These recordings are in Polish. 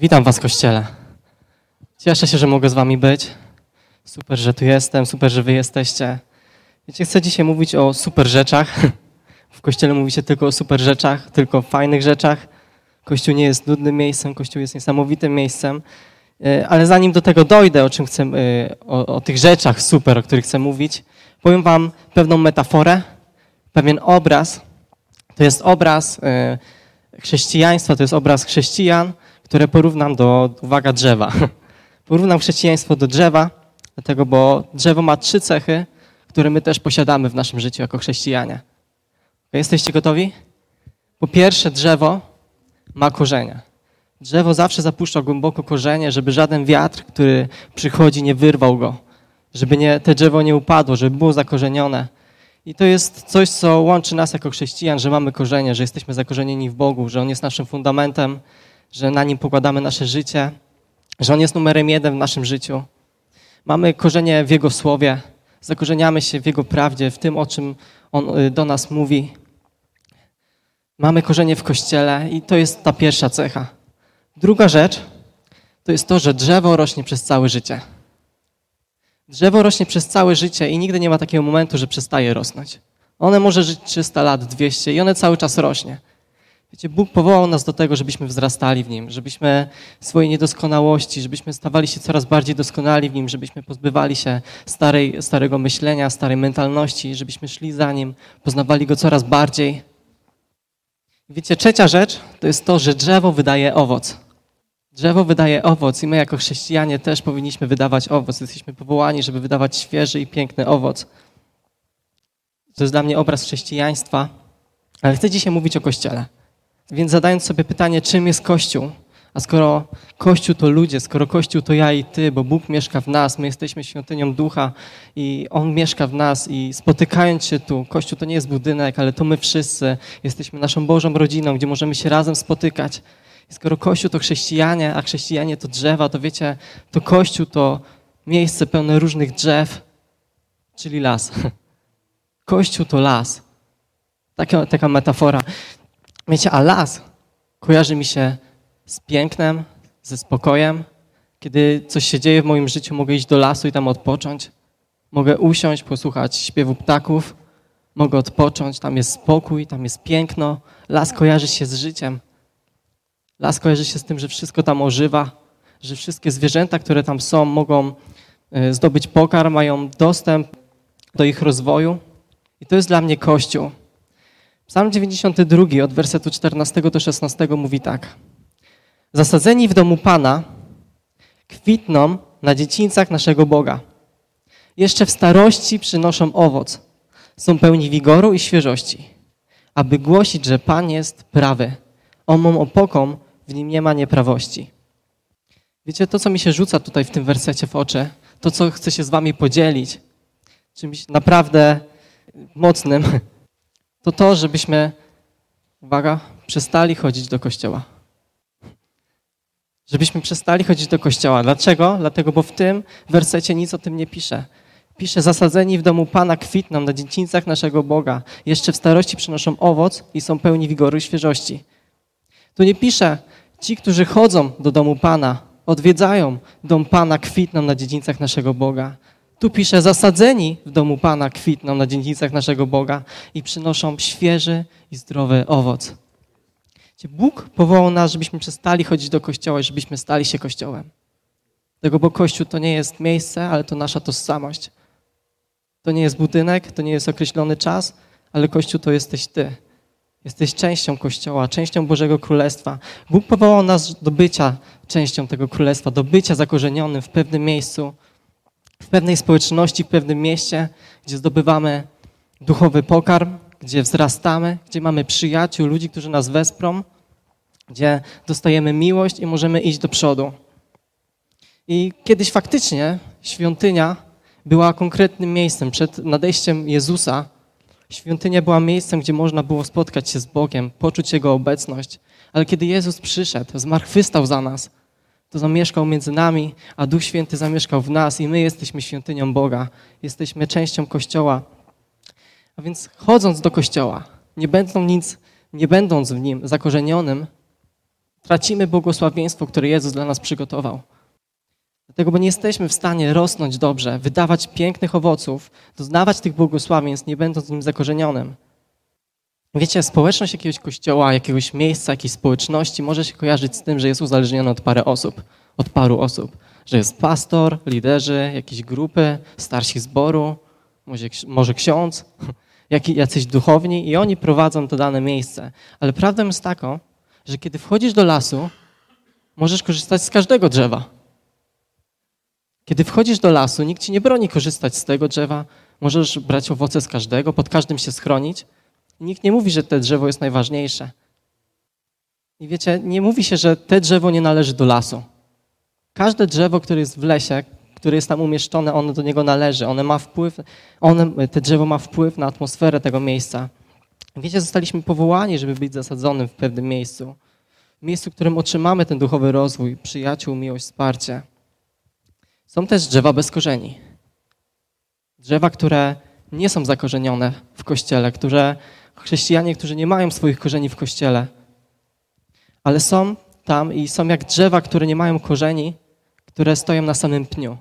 Witam Was, Kościele. Cieszę się, że mogę z Wami być. Super, że tu jestem, super, że Wy jesteście. Wiecie, chcę dzisiaj mówić o super rzeczach. W Kościele mówi się tylko o super rzeczach, tylko o fajnych rzeczach. Kościół nie jest nudnym miejscem, Kościół jest niesamowitym miejscem. E, ale zanim do tego dojdę, o czym chcę, e, o, o tych rzeczach super, o których chcę mówić, powiem Wam pewną metaforę, pewien obraz. To jest obraz e, chrześcijaństwa, to jest obraz chrześcijan, które porównam do, uwaga, drzewa. Porównam chrześcijaństwo do drzewa, dlatego, bo drzewo ma trzy cechy, które my też posiadamy w naszym życiu jako chrześcijanie. Jesteście gotowi? Po pierwsze, drzewo ma korzenie. Drzewo zawsze zapuszcza głęboko korzenie, żeby żaden wiatr, który przychodzi, nie wyrwał go. Żeby nie, te drzewo nie upadło, żeby było zakorzenione. I to jest coś, co łączy nas jako chrześcijan, że mamy korzenie, że jesteśmy zakorzenieni w Bogu, że On jest naszym fundamentem, że na Nim pokładamy nasze życie, że On jest numerem jeden w naszym życiu. Mamy korzenie w Jego Słowie, zakorzeniamy się w Jego prawdzie, w tym, o czym On y, do nas mówi. Mamy korzenie w Kościele i to jest ta pierwsza cecha. Druga rzecz to jest to, że drzewo rośnie przez całe życie. Drzewo rośnie przez całe życie i nigdy nie ma takiego momentu, że przestaje rosnąć. One może żyć 300 lat, 200 i one cały czas rośnie. Wiecie, Bóg powołał nas do tego, żebyśmy wzrastali w Nim, żebyśmy swojej niedoskonałości, żebyśmy stawali się coraz bardziej doskonali w Nim, żebyśmy pozbywali się starej, starego myślenia, starej mentalności, żebyśmy szli za Nim, poznawali Go coraz bardziej. Wiecie, trzecia rzecz to jest to, że drzewo wydaje owoc. Drzewo wydaje owoc i my jako chrześcijanie też powinniśmy wydawać owoc. Jesteśmy powołani, żeby wydawać świeży i piękny owoc. To jest dla mnie obraz chrześcijaństwa, ale chcę dzisiaj mówić o Kościele. Więc zadając sobie pytanie, czym jest Kościół? A skoro Kościół to ludzie, skoro Kościół to ja i ty, bo Bóg mieszka w nas, my jesteśmy świątynią ducha i On mieszka w nas i spotykając się tu, Kościół to nie jest budynek, ale to my wszyscy jesteśmy naszą Bożą rodziną, gdzie możemy się razem spotykać. I skoro Kościół to chrześcijanie, a chrześcijanie to drzewa, to wiecie, to Kościół to miejsce pełne różnych drzew, czyli las. Kościół to las. Taka, taka metafora. Wiecie, a las kojarzy mi się z pięknem, ze spokojem. Kiedy coś się dzieje w moim życiu, mogę iść do lasu i tam odpocząć. Mogę usiąść, posłuchać śpiewu ptaków. Mogę odpocząć, tam jest spokój, tam jest piękno. Las kojarzy się z życiem. Las kojarzy się z tym, że wszystko tam ożywa, że wszystkie zwierzęta, które tam są, mogą e, zdobyć pokarm, mają dostęp do ich rozwoju. I to jest dla mnie Kościół. Psalm 92 od wersetu 14 do 16 mówi tak. Zasadzeni w domu Pana kwitną na dziedzińcach naszego Boga. Jeszcze w starości przynoszą owoc. Są pełni wigoru i świeżości, aby głosić, że Pan jest prawy. Omą opoką w nim nie ma nieprawości. Wiecie, to co mi się rzuca tutaj w tym wersecie w oczy, to co chcę się z wami podzielić, czymś naprawdę mocnym, to to, żebyśmy, uwaga, przestali chodzić do kościoła. Żebyśmy przestali chodzić do kościoła. Dlaczego? Dlatego, bo w tym wersecie nic o tym nie pisze. Pisze, zasadzeni w domu Pana kwitną na dziedzińcach naszego Boga. Jeszcze w starości przynoszą owoc i są pełni wigoru i świeżości. Tu nie pisze, ci, którzy chodzą do domu Pana, odwiedzają dom Pana, kwitną na dziedzińcach naszego Boga. Tu pisze, zasadzeni w domu Pana kwitną na dziedzicach naszego Boga i przynoszą świeży i zdrowy owoc. Bóg powołał nas, żebyśmy przestali chodzić do kościoła i żebyśmy stali się kościołem. Tego, bo kościół to nie jest miejsce, ale to nasza tożsamość. To nie jest budynek, to nie jest określony czas, ale kościół to jesteś ty. Jesteś częścią Kościoła, częścią Bożego Królestwa. Bóg powołał nas do bycia częścią tego Królestwa, do bycia zakorzenionym w pewnym miejscu, w pewnej społeczności, w pewnym mieście, gdzie zdobywamy duchowy pokarm, gdzie wzrastamy, gdzie mamy przyjaciół, ludzi, którzy nas wesprą, gdzie dostajemy miłość i możemy iść do przodu. I kiedyś faktycznie świątynia była konkretnym miejscem. Przed nadejściem Jezusa świątynia była miejscem, gdzie można było spotkać się z Bogiem, poczuć Jego obecność. Ale kiedy Jezus przyszedł, zmartwychwstał za nas, to zamieszkał między nami, a Duch Święty zamieszkał w nas i my jesteśmy świątynią Boga. Jesteśmy częścią Kościoła. A więc chodząc do Kościoła, nie, będą nic, nie będąc w nim zakorzenionym, Tracimy błogosławieństwo, które Jezus dla nas przygotował. Dlatego, bo nie jesteśmy w stanie rosnąć dobrze, wydawać pięknych owoców, doznawać tych błogosławieństw, nie będąc w nim zakorzenionym. Wiecie, społeczność jakiegoś kościoła, jakiegoś miejsca, jakiejś społeczności może się kojarzyć z tym, że jest uzależniona od parę osób, od paru osób. Że jest pastor, liderzy, jakieś grupy, starsi zboru, może, może ksiądz, jacyś duchowni i oni prowadzą to dane miejsce. Ale prawdą jest taką, że kiedy wchodzisz do lasu, możesz korzystać z każdego drzewa. Kiedy wchodzisz do lasu, nikt ci nie broni korzystać z tego drzewa, możesz brać owoce z każdego, pod każdym się schronić. Nikt nie mówi, że te drzewo jest najważniejsze. I wiecie, nie mówi się, że te drzewo nie należy do lasu. Każde drzewo, które jest w lesie, które jest tam umieszczone, ono do niego należy. One ma wpływ, one, te drzewo ma wpływ na atmosferę tego miejsca. Wiecie, zostaliśmy powołani, żeby być zasadzonym w pewnym miejscu. Miejscu, w którym otrzymamy ten duchowy rozwój, przyjaciół, miłość, wsparcie. Są też drzewa bez korzeni. Drzewa, które nie są zakorzenione w kościele, które chrześcijanie, którzy nie mają swoich korzeni w kościele, ale są tam i są jak drzewa, które nie mają korzeni, które stoją na samym pniu.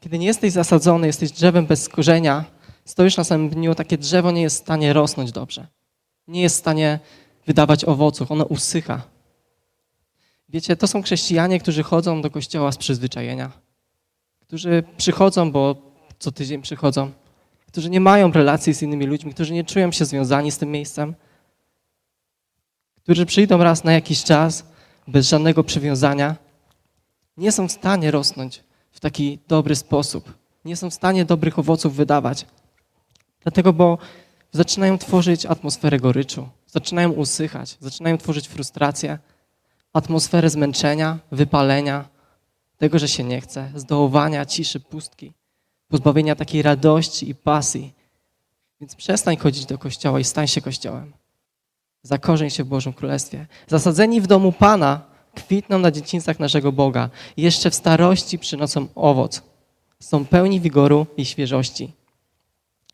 Kiedy nie jesteś zasadzony, jesteś drzewem bez korzenia, stoisz na samym pniu, takie drzewo nie jest w stanie rosnąć dobrze. Nie jest w stanie wydawać owoców, ono usycha. Wiecie, to są chrześcijanie, którzy chodzą do kościoła z przyzwyczajenia, którzy przychodzą, bo co tydzień przychodzą, którzy nie mają relacji z innymi ludźmi, którzy nie czują się związani z tym miejscem, którzy przyjdą raz na jakiś czas bez żadnego przywiązania, nie są w stanie rosnąć w taki dobry sposób. Nie są w stanie dobrych owoców wydawać. Dlatego, bo zaczynają tworzyć atmosferę goryczu, zaczynają usychać, zaczynają tworzyć frustrację, atmosferę zmęczenia, wypalenia, tego, że się nie chce, zdołowania, ciszy, pustki, pozbawienia takiej radości i pasji. Więc przestań chodzić do kościoła i stań się kościołem. Zakorzeń się w Bożym Królestwie. Zasadzeni w domu Pana kwitną na dzieciństwach naszego Boga. Jeszcze w starości przynoszą owoc. Są pełni wigoru i świeżości.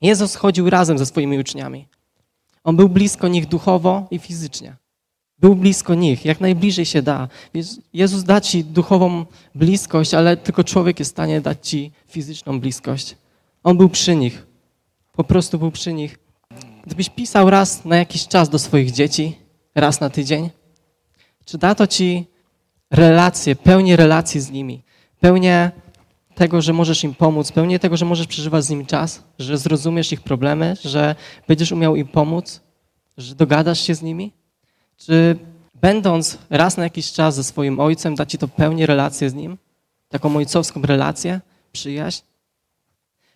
Jezus chodził razem ze swoimi uczniami. On był blisko nich duchowo i fizycznie. Był blisko nich, jak najbliżej się da. Jezus da ci duchową bliskość, ale tylko człowiek jest w stanie dać ci fizyczną bliskość. On był przy nich. Po prostu był przy nich. Gdybyś pisał raz na jakiś czas do swoich dzieci, raz na tydzień, czy da to ci relacje, pełnię relacji z nimi, pełnię tego, że możesz im pomóc, pełnię tego, że możesz przeżywać z nimi czas, że zrozumiesz ich problemy, że będziesz umiał im pomóc, że dogadasz się z nimi? Czy będąc raz na jakiś czas ze swoim ojcem, da ci to pełnię relację z nim? Taką ojcowską relację, przyjaźń?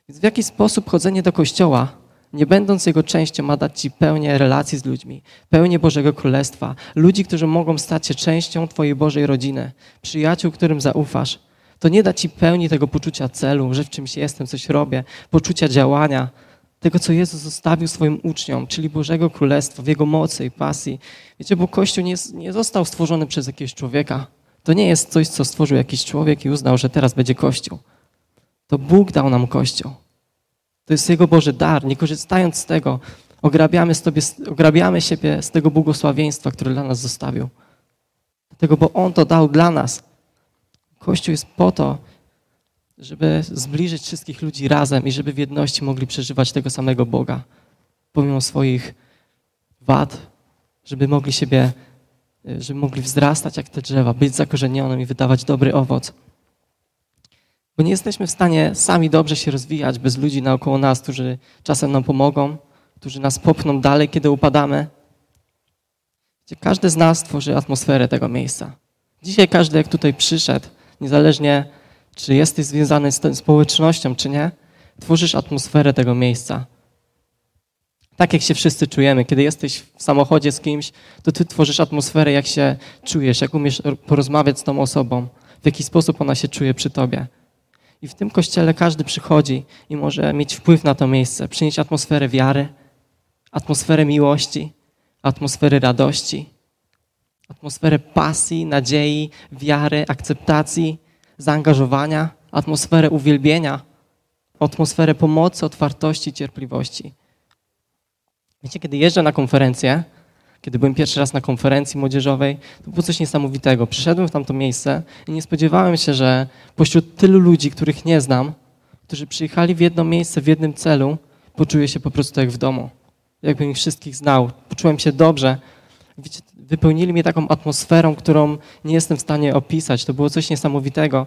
Więc w jaki sposób chodzenie do kościoła nie będąc jego częścią, ma dać ci pełnię relacji z ludźmi, pełnię Bożego Królestwa, ludzi, którzy mogą stać się częścią Twojej Bożej rodziny, przyjaciół, którym zaufasz. To nie da ci pełni tego poczucia celu, że w czymś jestem, coś robię, poczucia działania, tego, co Jezus zostawił swoim uczniom, czyli Bożego Królestwa, w Jego mocy i pasji. Wiecie, bo Kościół nie, nie został stworzony przez jakiegoś człowieka. To nie jest coś, co stworzył jakiś człowiek i uznał, że teraz będzie Kościół. To Bóg dał nam Kościół. To jest Jego Boży dar. Nie korzystając z tego, ograbiamy, sobie, ograbiamy siebie z tego błogosławieństwa, które dla nas zostawił. Dlatego, bo On to dał dla nas. Kościół jest po to, żeby zbliżyć wszystkich ludzi razem i żeby w jedności mogli przeżywać tego samego Boga, pomimo swoich wad, żeby mogli siebie, żeby mogli wzrastać jak te drzewa, być zakorzenionym i wydawać dobry owoc. Bo nie jesteśmy w stanie sami dobrze się rozwijać bez ludzi naokoło nas, którzy czasem nam pomogą, którzy nas popchną dalej, kiedy upadamy. Każdy z nas tworzy atmosferę tego miejsca. Dzisiaj każdy, jak tutaj przyszedł, niezależnie czy jesteś związany z tą społecznością, czy nie, tworzysz atmosferę tego miejsca. Tak jak się wszyscy czujemy, kiedy jesteś w samochodzie z kimś, to ty tworzysz atmosferę, jak się czujesz, jak umiesz porozmawiać z tą osobą, w jaki sposób ona się czuje przy tobie. I w tym kościele każdy przychodzi i może mieć wpływ na to miejsce, przynieść atmosferę wiary, atmosferę miłości, atmosferę radości, atmosferę pasji, nadziei, wiary, akceptacji, zaangażowania, atmosferę uwielbienia, atmosferę pomocy, otwartości, cierpliwości. Wiecie, kiedy jeżdżę na konferencję, kiedy byłem pierwszy raz na konferencji młodzieżowej, to było coś niesamowitego. Przyszedłem w tamto miejsce i nie spodziewałem się, że pośród tylu ludzi, których nie znam, którzy przyjechali w jedno miejsce w jednym celu, poczuję się po prostu jak w domu. Jakbym ich wszystkich znał. Poczułem się dobrze. Wiecie, wypełnili mnie taką atmosferą, którą nie jestem w stanie opisać. To było coś niesamowitego.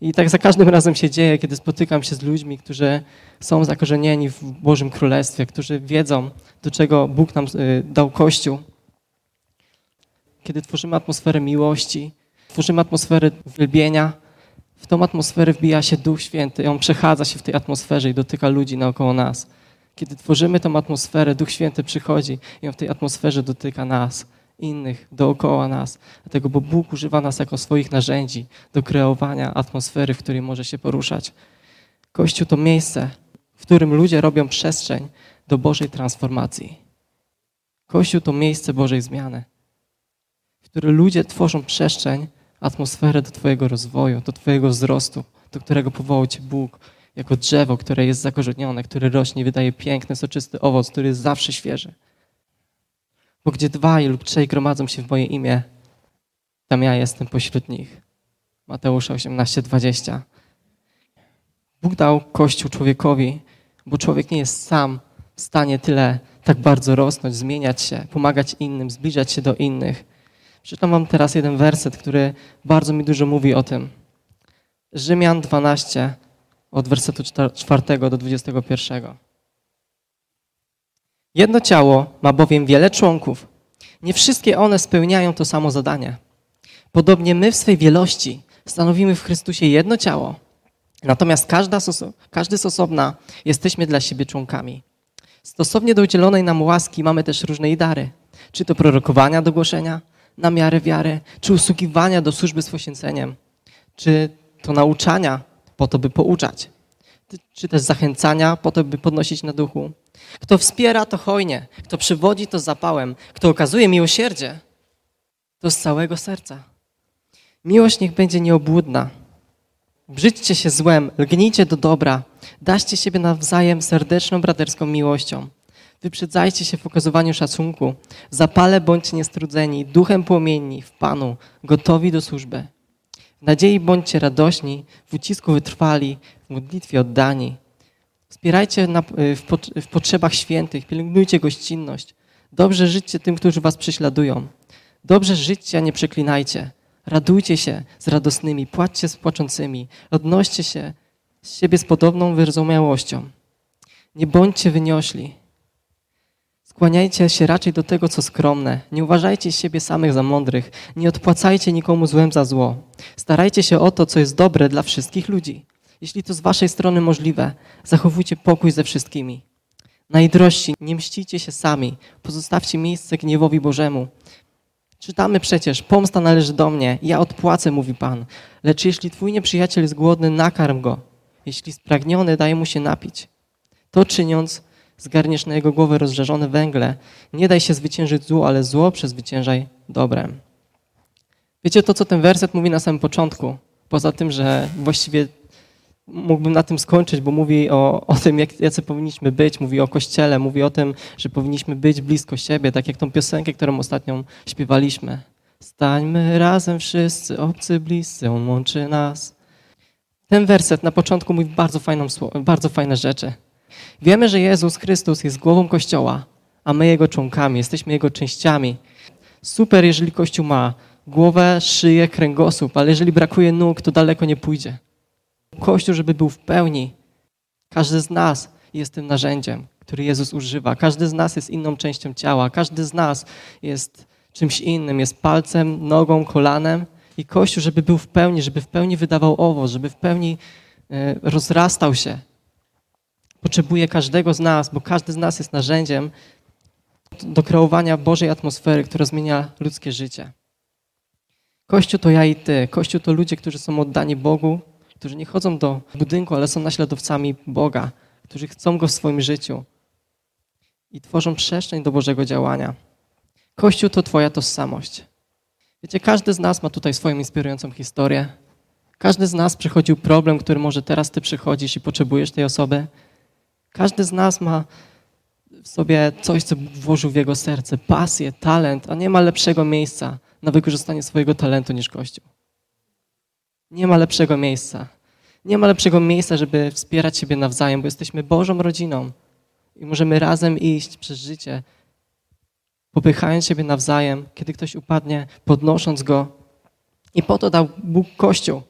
I tak za każdym razem się dzieje, kiedy spotykam się z ludźmi, którzy są zakorzenieni w Bożym Królestwie, którzy wiedzą, do czego Bóg nam y, dał Kościół. Kiedy tworzymy atmosferę miłości, tworzymy atmosferę uwielbienia, w tą atmosferę wbija się Duch Święty. On przechadza się w tej atmosferze i dotyka ludzi naokoło nas. Kiedy tworzymy tą atmosferę, Duch Święty przychodzi i on w tej atmosferze dotyka nas, innych, dookoła nas. Dlatego, bo Bóg używa nas jako swoich narzędzi do kreowania atmosfery, w której może się poruszać. Kościół to miejsce, w którym ludzie robią przestrzeń do Bożej transformacji. Kościół to miejsce Bożej zmiany, w którym ludzie tworzą przestrzeń, atmosferę do Twojego rozwoju, do Twojego wzrostu, do którego powołał Cię Bóg, jako drzewo, które jest zakorzenione, które rośnie, wydaje piękny, soczysty owoc, który jest zawsze świeży. Bo gdzie dwaj lub trzej gromadzą się w moje imię, tam ja jestem pośród nich. Mateusza 18:20. Bóg dał Kościół człowiekowi, bo człowiek nie jest sam w stanie tyle tak bardzo rosnąć, zmieniać się, pomagać innym, zbliżać się do innych. Przeczytam wam teraz jeden werset, który bardzo mi dużo mówi o tym. Rzymian 12, od wersetu 4 do 21. Jedno ciało ma bowiem wiele członków. Nie wszystkie one spełniają to samo zadanie. Podobnie my w swej wielości stanowimy w Chrystusie jedno ciało. Natomiast każda, każdy z osobna jesteśmy dla siebie członkami. Stosownie do udzielonej nam łaski mamy też różne dary. Czy to prorokowania do głoszenia, na miarę wiary, czy usługiwania do służby z poświęceniem, czy to nauczania po to, by pouczać, czy też zachęcania po to, by podnosić na duchu. Kto wspiera, to hojnie, kto przywodzi, to zapałem, kto okazuje miłosierdzie, to z całego serca. Miłość niech będzie nieobłudna. Brzydźcie się złem, lgnijcie do dobra, daście siebie nawzajem serdeczną, braterską miłością. Wyprzedzajcie się w okazywaniu szacunku. Zapale bądźcie niestrudzeni, duchem płomienni w Panu, gotowi do służby. W nadziei bądźcie radośni, w ucisku wytrwali, w modlitwie oddani. Wspierajcie na, w, w potrzebach świętych, pielęgnujcie gościnność. Dobrze żyćcie tym, którzy was prześladują. Dobrze żyćcie, a nie przeklinajcie. Radujcie się z radosnymi, płaczcie z płaczącymi. Odnoście się z siebie z podobną wyrozumiałością. Nie bądźcie wyniośli. Skłaniajcie się raczej do tego, co skromne. Nie uważajcie siebie samych za mądrych. Nie odpłacajcie nikomu złem za zło. Starajcie się o to, co jest dobre dla wszystkich ludzi. Jeśli to z waszej strony możliwe, zachowujcie pokój ze wszystkimi. Najdrożsi, nie mścicie się sami. Pozostawcie miejsce gniewowi Bożemu. Czytamy przecież, pomsta należy do mnie, ja odpłacę, mówi Pan. Lecz jeśli twój nieprzyjaciel jest głodny, nakarm go. Jeśli spragniony, daj mu się napić. To czyniąc, zgarniesz na jego głowę rozżarzone węgle. Nie daj się zwyciężyć zło, ale zło przezwyciężaj dobrem. Wiecie to, co ten werset mówi na samym początku? Poza tym, że właściwie mógłbym na tym skończyć, bo mówi o, o tym, jak, jacy powinniśmy być, mówi o Kościele, mówi o tym, że powinniśmy być blisko siebie, tak jak tą piosenkę, którą ostatnio śpiewaliśmy. Stańmy razem wszyscy, obcy, bliscy, On łączy nas. Ten werset na początku mówi bardzo, fajną, bardzo fajne rzeczy. Wiemy, że Jezus Chrystus jest głową Kościoła, a my Jego członkami, jesteśmy Jego częściami. Super, jeżeli Kościół ma głowę, szyję, kręgosłup, ale jeżeli brakuje nóg, to daleko nie pójdzie. Kościół, żeby był w pełni, każdy z nas jest tym narzędziem, który Jezus używa. Każdy z nas jest inną częścią ciała, każdy z nas jest czymś innym, jest palcem, nogą, kolanem. I Kościół, żeby był w pełni, żeby w pełni wydawał owoc, żeby w pełni e, rozrastał się, potrzebuje każdego z nas, bo każdy z nas jest narzędziem do kreowania Bożej atmosfery, która zmienia ludzkie życie. Kościół to ja i ty. Kościół to ludzie, którzy są oddani Bogu, którzy nie chodzą do budynku, ale są naśladowcami Boga, którzy chcą Go w swoim życiu i tworzą przestrzeń do Bożego działania. Kościół to Twoja tożsamość. Wiecie, każdy z nas ma tutaj swoją inspirującą historię. Każdy z nas przechodził problem, który może teraz Ty przychodzisz i potrzebujesz tej osoby. Każdy z nas ma w sobie coś, co włożył w jego serce, pasję, talent, a nie ma lepszego miejsca na wykorzystanie swojego talentu niż Kościół. Nie ma lepszego miejsca. Nie ma lepszego miejsca, żeby wspierać siebie nawzajem, bo jesteśmy Bożą rodziną i możemy razem iść przez życie, popychając siebie nawzajem, kiedy ktoś upadnie, podnosząc go. I po to dał Bóg Kościół.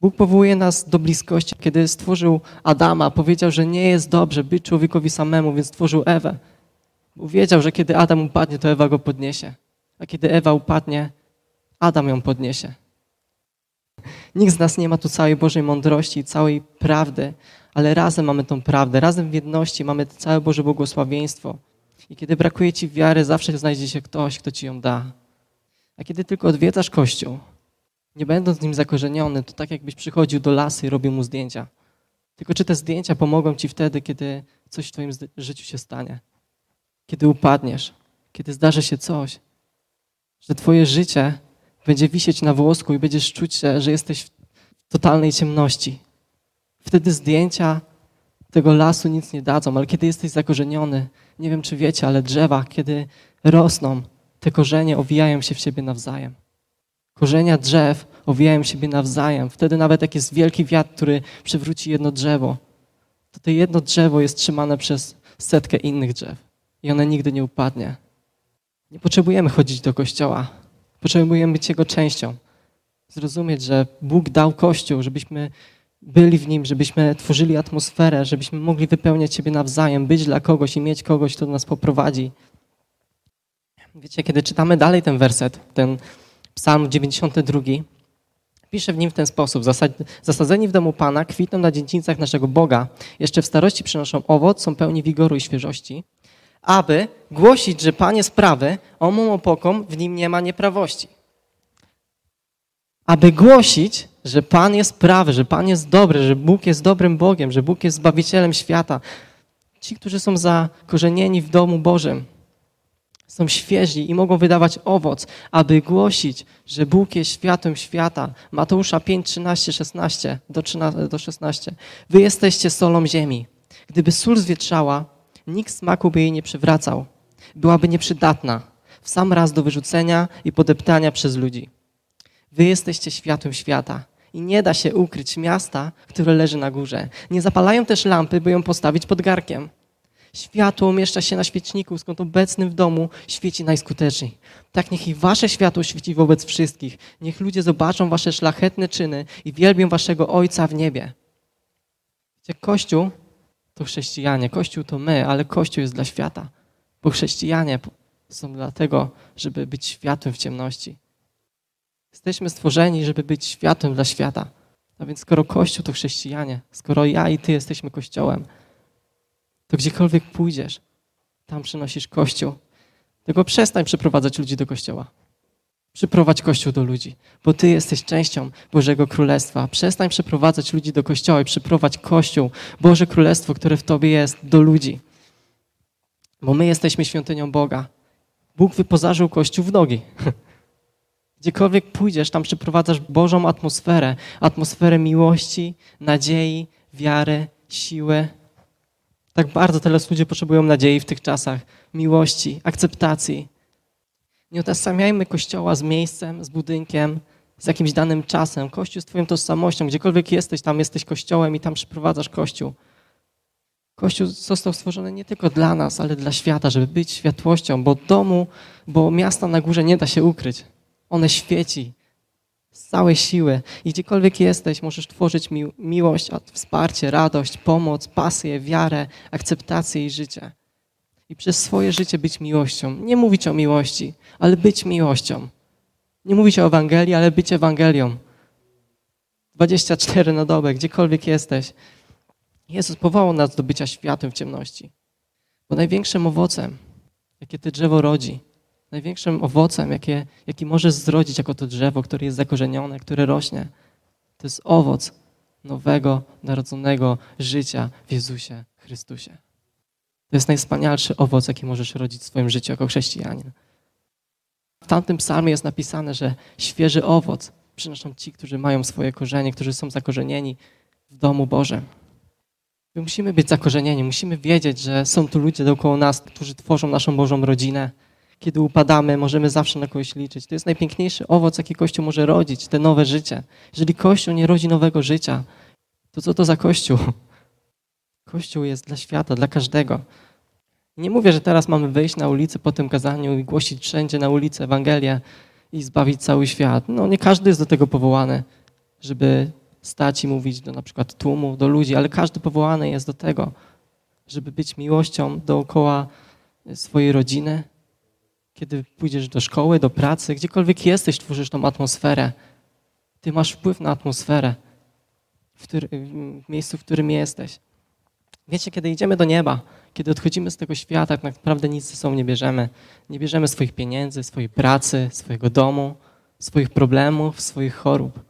Bóg powołuje nas do bliskości. Kiedy stworzył Adama, powiedział, że nie jest dobrze być człowiekowi samemu, więc stworzył Ewę. Bo wiedział, że kiedy Adam upadnie, to Ewa go podniesie. A kiedy Ewa upadnie, Adam ją podniesie. Nikt z nas nie ma tu całej Bożej mądrości, całej prawdy, ale razem mamy tą prawdę, razem w jedności mamy całe Boże błogosławieństwo. I kiedy brakuje ci wiary, zawsze znajdzie się ktoś, kto ci ją da. A kiedy tylko odwiedzasz Kościół, nie będąc nim zakorzeniony, to tak jakbyś przychodził do lasy i robił mu zdjęcia. Tylko czy te zdjęcia pomogą ci wtedy, kiedy coś w twoim życiu się stanie? Kiedy upadniesz, kiedy zdarzy się coś, że twoje życie będzie wisieć na włosku i będziesz czuć się, że jesteś w totalnej ciemności. Wtedy zdjęcia tego lasu nic nie dadzą, ale kiedy jesteś zakorzeniony, nie wiem czy wiecie, ale drzewa, kiedy rosną, te korzenie owijają się w siebie nawzajem. Korzenia drzew owijają siebie nawzajem. Wtedy nawet jak jest wielki wiatr, który przywróci jedno drzewo, to to jedno drzewo jest trzymane przez setkę innych drzew i one nigdy nie upadnie. Nie potrzebujemy chodzić do kościoła. Potrzebujemy być jego częścią. Zrozumieć, że Bóg dał Kościół, żebyśmy byli w nim, żebyśmy tworzyli atmosferę, żebyśmy mogli wypełniać siebie nawzajem, być dla kogoś i mieć kogoś, kto nas poprowadzi. Wiecie, kiedy czytamy dalej ten werset, ten Psalm 92, pisze w nim w ten sposób: Zasadzeni w domu Pana kwitną na dziecińcach naszego Boga, jeszcze w starości przynoszą owoc, są pełni wigoru i świeżości, aby głosić, że Pan jest prawy, omą opokom w nim nie ma nieprawości. Aby głosić, że Pan jest prawy, że Pan jest dobry, że Bóg jest dobrym Bogiem, że Bóg jest Zbawicielem świata. Ci, którzy są zakorzenieni w domu Bożym, są świeżi i mogą wydawać owoc, aby głosić, że Bóg jest światłem świata. Mateusza 5, 13, 16 do, 13, do 16. Wy jesteście solą ziemi. Gdyby sól zwietrzała, nikt smaku by jej nie przywracał. Byłaby nieprzydatna, w sam raz do wyrzucenia i podeptania przez ludzi. Wy jesteście światłem świata i nie da się ukryć miasta, które leży na górze. Nie zapalają też lampy, by ją postawić pod garkiem. Światło umieszcza się na świeczniku, skąd obecnym w domu świeci najskuteczniej. Tak niech i wasze światło świeci wobec wszystkich. Niech ludzie zobaczą wasze szlachetne czyny i wielbią waszego Ojca w niebie. Wiecie, Kościół to chrześcijanie, Kościół to my, ale Kościół jest dla świata. Bo chrześcijanie są dlatego, żeby być światłem w ciemności. Jesteśmy stworzeni, żeby być światłem dla świata. A więc skoro Kościół to chrześcijanie, skoro ja i ty jesteśmy Kościołem, to gdziekolwiek pójdziesz, tam przynosisz Kościół. Tylko przestań przyprowadzać ludzi do Kościoła. Przyprowadź Kościół do ludzi, bo Ty jesteś częścią Bożego Królestwa. Przestań przyprowadzać ludzi do Kościoła i przyprowadź Kościół, Boże Królestwo, które w Tobie jest, do ludzi. Bo my jesteśmy świątynią Boga. Bóg wyposażył Kościół w nogi. Gdziekolwiek pójdziesz, tam przyprowadzasz Bożą atmosferę, atmosferę miłości, nadziei, wiary, siły. Tak bardzo teraz ludzie potrzebują nadziei w tych czasach, miłości, akceptacji. Nie utożsamiajmy Kościoła z miejscem, z budynkiem, z jakimś danym czasem. Kościół jest Twoją tożsamością. Gdziekolwiek jesteś, tam jesteś Kościołem i tam przyprowadzasz Kościół. Kościół został stworzony nie tylko dla nas, ale dla świata, żeby być światłością, bo domu, bo miasta na górze nie da się ukryć. One świeci z całej siły. I gdziekolwiek jesteś, możesz tworzyć mi miłość, wsparcie, radość, pomoc, pasję, wiarę, akceptację i życie. I przez swoje życie być miłością. Nie mówić o miłości, ale być miłością. Nie mówić o Ewangelii, ale być Ewangelią. 24 na dobę, gdziekolwiek jesteś. Jezus powołał nas do bycia światłem w ciemności. Bo największym owocem, jakie to drzewo rodzi, największym owocem, jakie, jaki możesz zrodzić jako to drzewo, które jest zakorzenione, które rośnie, to jest owoc nowego, narodzonego życia w Jezusie Chrystusie. To jest najwspanialszy owoc, jaki możesz rodzić w swoim życiu jako chrześcijanin. W tamtym psalmie jest napisane, że świeży owoc przynoszą ci, którzy mają swoje korzenie, którzy są zakorzenieni w domu Bożym. My musimy być zakorzenieni, musimy wiedzieć, że są tu ludzie dookoła nas, którzy tworzą naszą Bożą rodzinę. Kiedy upadamy, możemy zawsze na kogoś liczyć. To jest najpiękniejszy owoc, jaki Kościół może rodzić, te nowe życie. Jeżeli Kościół nie rodzi nowego życia, to co to za Kościół? Kościół jest dla świata, dla każdego. Nie mówię, że teraz mamy wyjść na ulicę po tym kazaniu i głosić wszędzie na ulicy Ewangelię i zbawić cały świat. No nie każdy jest do tego powołany, żeby stać i mówić do na przykład tłumu, do ludzi, ale każdy powołany jest do tego, żeby być miłością dookoła swojej rodziny. Kiedy pójdziesz do szkoły, do pracy, gdziekolwiek jesteś, tworzysz tą atmosferę. Ty masz wpływ na atmosferę w, który, w miejscu, w którym jesteś. Wiecie, kiedy idziemy do nieba, kiedy odchodzimy z tego świata, tak naprawdę nic ze sobą nie bierzemy. Nie bierzemy swoich pieniędzy, swojej pracy, swojego domu, swoich problemów, swoich chorób.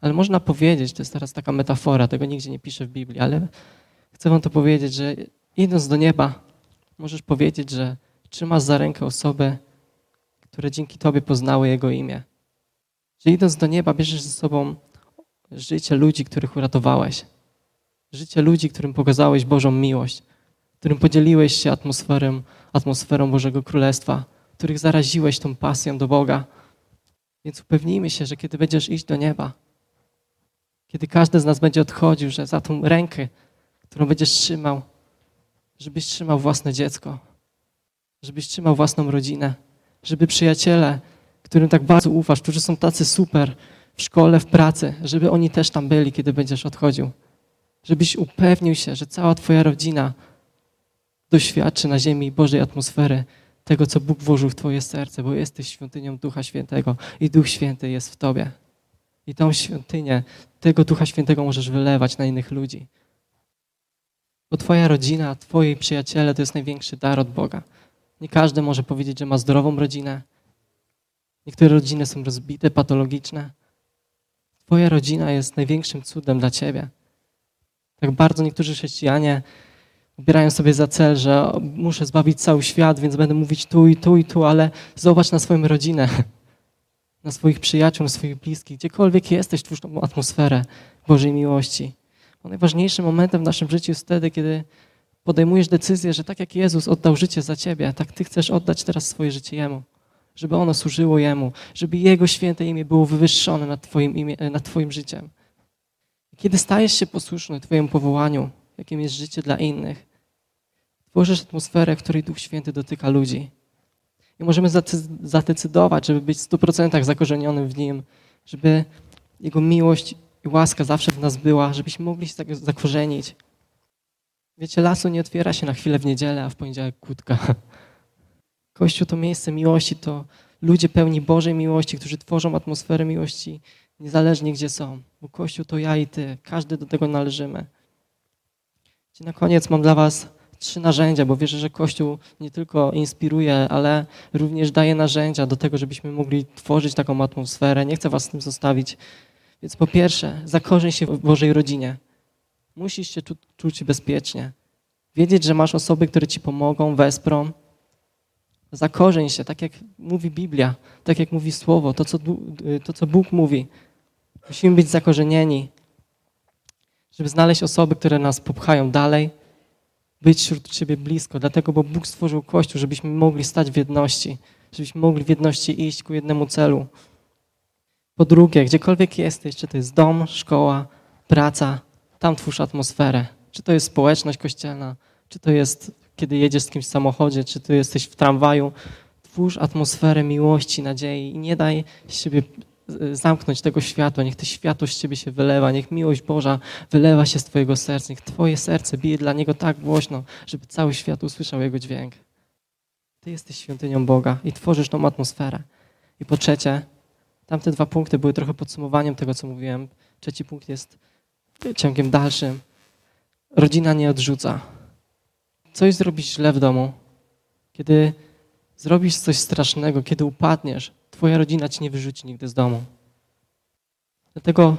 Ale można powiedzieć, to jest teraz taka metafora, tego nigdzie nie pisze w Biblii, ale chcę wam to powiedzieć, że idąc do nieba, możesz powiedzieć, że trzymasz za rękę osoby, które dzięki Tobie poznały Jego imię. Że idąc do nieba, bierzesz ze sobą życie ludzi, których uratowałeś. Życie ludzi, którym pokazałeś Bożą miłość, którym podzieliłeś się atmosferą, atmosferą Bożego Królestwa, których zaraziłeś tą pasją do Boga. Więc upewnijmy się, że kiedy będziesz iść do nieba, kiedy każdy z nas będzie odchodził, że za tą rękę, którą będziesz trzymał, żebyś trzymał własne dziecko, żebyś trzymał własną rodzinę, żeby przyjaciele, którym tak bardzo ufasz, którzy są tacy super w szkole, w pracy, żeby oni też tam byli, kiedy będziesz odchodził. Żebyś upewnił się, że cała Twoja rodzina doświadczy na ziemi Bożej atmosfery, tego, co Bóg włożył w Twoje serce, bo jesteś świątynią Ducha Świętego i Duch Święty jest w Tobie. I tą świątynię tego Ducha Świętego możesz wylewać na innych ludzi. Bo Twoja rodzina, Twoi przyjaciele to jest największy dar od Boga. Nie każdy może powiedzieć, że ma zdrową rodzinę. Niektóre rodziny są rozbite, patologiczne. Twoja rodzina jest największym cudem dla Ciebie. Tak bardzo niektórzy chrześcijanie ubierają sobie za cel, że muszę zbawić cały świat, więc będę mówić tu i tu i tu, ale zobacz na swoją rodzinę, na swoich przyjaciół, na swoich bliskich, gdziekolwiek jesteś, twórz tą atmosferę Bożej miłości. Bo najważniejszym momentem w naszym życiu jest wtedy, kiedy podejmujesz decyzję, że tak jak Jezus oddał życie za ciebie, tak ty chcesz oddać teraz swoje życie Jemu. Żeby ono służyło Jemu, żeby Jego święte imię było wywyższone nad Twoim, imię, nad twoim życiem. Kiedy stajesz się posłuszny Twojemu powołaniu, jakim jest życie dla innych, tworzysz atmosferę, w której Duch Święty dotyka ludzi. I możemy zadecydować, żeby być w 100% zakorzenionym w Nim, żeby Jego miłość i łaska zawsze w nas była, żebyśmy mogli się tak zakorzenić. Wiecie, lasu nie otwiera się na chwilę w niedzielę, a w poniedziałek kłódka. Kościół to miejsce miłości, to ludzie pełni Bożej miłości, którzy tworzą atmosferę miłości niezależnie gdzie są. Bo Kościół to ja i ty, każdy do tego należymy. I na koniec mam dla was trzy narzędzia, bo wierzę, że Kościół nie tylko inspiruje, ale również daje narzędzia do tego, żebyśmy mogli tworzyć taką atmosferę. Nie chcę was z tym zostawić. Więc po pierwsze, zakorzeń się w Bożej rodzinie. Musisz się czu czuć bezpiecznie. Wiedzieć, że masz osoby, które ci pomogą, wesprą. Zakorzeń się, tak jak mówi Biblia, tak jak mówi Słowo, to co, to, co Bóg mówi. Musimy być zakorzenieni, żeby znaleźć osoby, które nas popchają dalej, być wśród siebie blisko, dlatego, bo Bóg stworzył Kościół, żebyśmy mogli stać w jedności, żebyśmy mogli w jedności iść ku jednemu celu. Po drugie, gdziekolwiek jesteś, czy to jest dom, szkoła, praca, tam twórz atmosferę. Czy to jest społeczność kościelna, czy to jest, kiedy jedziesz z kimś w samochodzie, czy ty jesteś w tramwaju, twórz atmosferę miłości, nadziei i nie daj siebie zamknąć tego światła, niech to światło z ciebie się wylewa, niech miłość Boża wylewa się z twojego serca, niech twoje serce bije dla Niego tak głośno, żeby cały świat usłyszał Jego dźwięk. Ty jesteś świątynią Boga i tworzysz tą atmosferę. I po trzecie, tamte dwa punkty były trochę podsumowaniem tego, co mówiłem. Trzeci punkt jest ciągiem dalszym. Rodzina nie odrzuca. Coś zrobisz źle w domu, kiedy zrobisz coś strasznego, kiedy upadniesz, Twoja rodzina ci nie wyrzuci nigdy z domu. Dlatego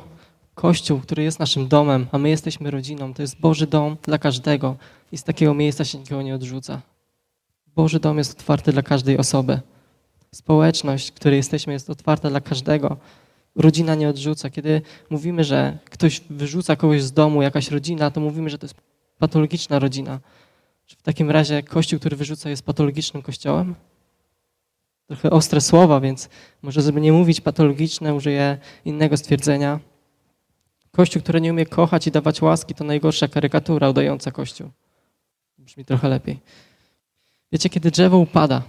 Kościół, który jest naszym domem, a my jesteśmy rodziną, to jest Boży dom dla każdego i z takiego miejsca się nikogo nie odrzuca. Boży dom jest otwarty dla każdej osoby. Społeczność, w której jesteśmy, jest otwarta dla każdego. Rodzina nie odrzuca. Kiedy mówimy, że ktoś wyrzuca kogoś z domu, jakaś rodzina, to mówimy, że to jest patologiczna rodzina. Czy w takim razie kościół, który wyrzuca, jest patologicznym kościołem? Trochę ostre słowa, więc może, żeby nie mówić patologiczne, użyję innego stwierdzenia. Kościół, który nie umie kochać i dawać łaski, to najgorsza karykatura udająca Kościół. Brzmi trochę lepiej. Wiecie, kiedy drzewo upada,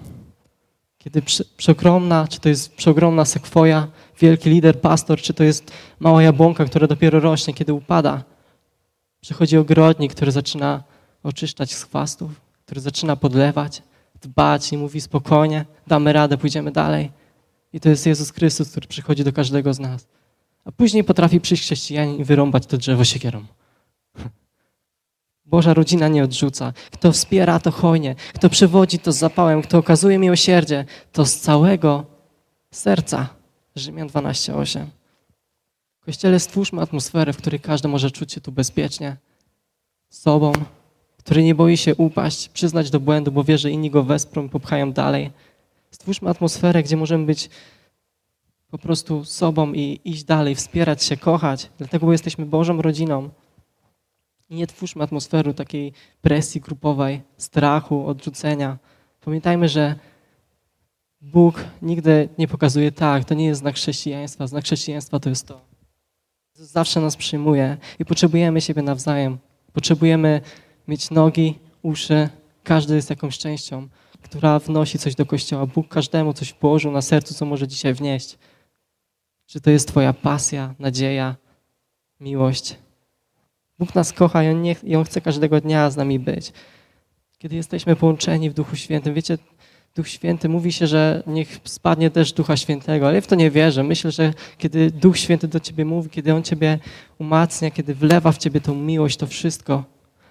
kiedy prze, przeogromna, czy to jest przeogromna sekwoja, wielki lider, pastor, czy to jest mała jabłonka, która dopiero rośnie, kiedy upada, przychodzi ogrodnik, który zaczyna oczyszczać z chwastów, który zaczyna podlewać, dbać i mówi spokojnie, damy radę, pójdziemy dalej. I to jest Jezus Chrystus, który przychodzi do każdego z nas. A później potrafi przyjść chrześcijanin i wyrąbać to drzewo siekierą. Boża rodzina nie odrzuca. Kto wspiera, to hojnie. Kto przewodzi, to z zapałem. Kto okazuje miłosierdzie, to z całego serca. Rzymian 12:8. W Kościele stwórzmy atmosferę, w której każdy może czuć się tu bezpiecznie, sobą, który nie boi się upaść, przyznać do błędu, bo wie, że inni go wesprą popchają dalej. Stwórzmy atmosferę, gdzie możemy być po prostu sobą i iść dalej, wspierać się, kochać. Dlatego bo jesteśmy Bożą rodziną. I nie twórzmy atmosfery takiej presji grupowej, strachu, odrzucenia. Pamiętajmy, że Bóg nigdy nie pokazuje tak, to nie jest znak chrześcijaństwa. Znak chrześcijaństwa to jest to. Zawsze nas przyjmuje i potrzebujemy siebie nawzajem. Potrzebujemy mieć nogi, uszy. Każdy jest jakąś częścią, która wnosi coś do Kościoła. Bóg każdemu coś położył na sercu, co może dzisiaj wnieść. Czy to jest Twoja pasja, nadzieja, miłość? Bóg nas kocha i on, nie, i on chce każdego dnia z nami być. Kiedy jesteśmy połączeni w Duchu Świętym, wiecie, Duch Święty mówi się, że niech spadnie też Ducha Świętego, ale ja w to nie wierzę. Myślę, że kiedy Duch Święty do ciebie mówi, kiedy On ciebie umacnia, kiedy wlewa w ciebie tą miłość, to wszystko,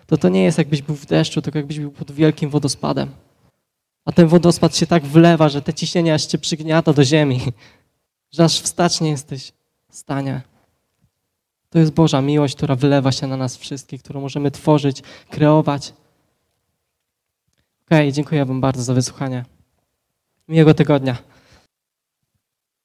to to nie jest jakbyś był w deszczu, tylko jakbyś był pod wielkim wodospadem. A ten wodospad się tak wlewa, że te ciśnienia aż cię przygniata do ziemi, że aż wstać nie jesteś w stanie. To jest Boża miłość, która wylewa się na nas wszystkich, którą możemy tworzyć, kreować. Okej, okay, dziękuję Wam bardzo za wysłuchanie. Miłego tygodnia.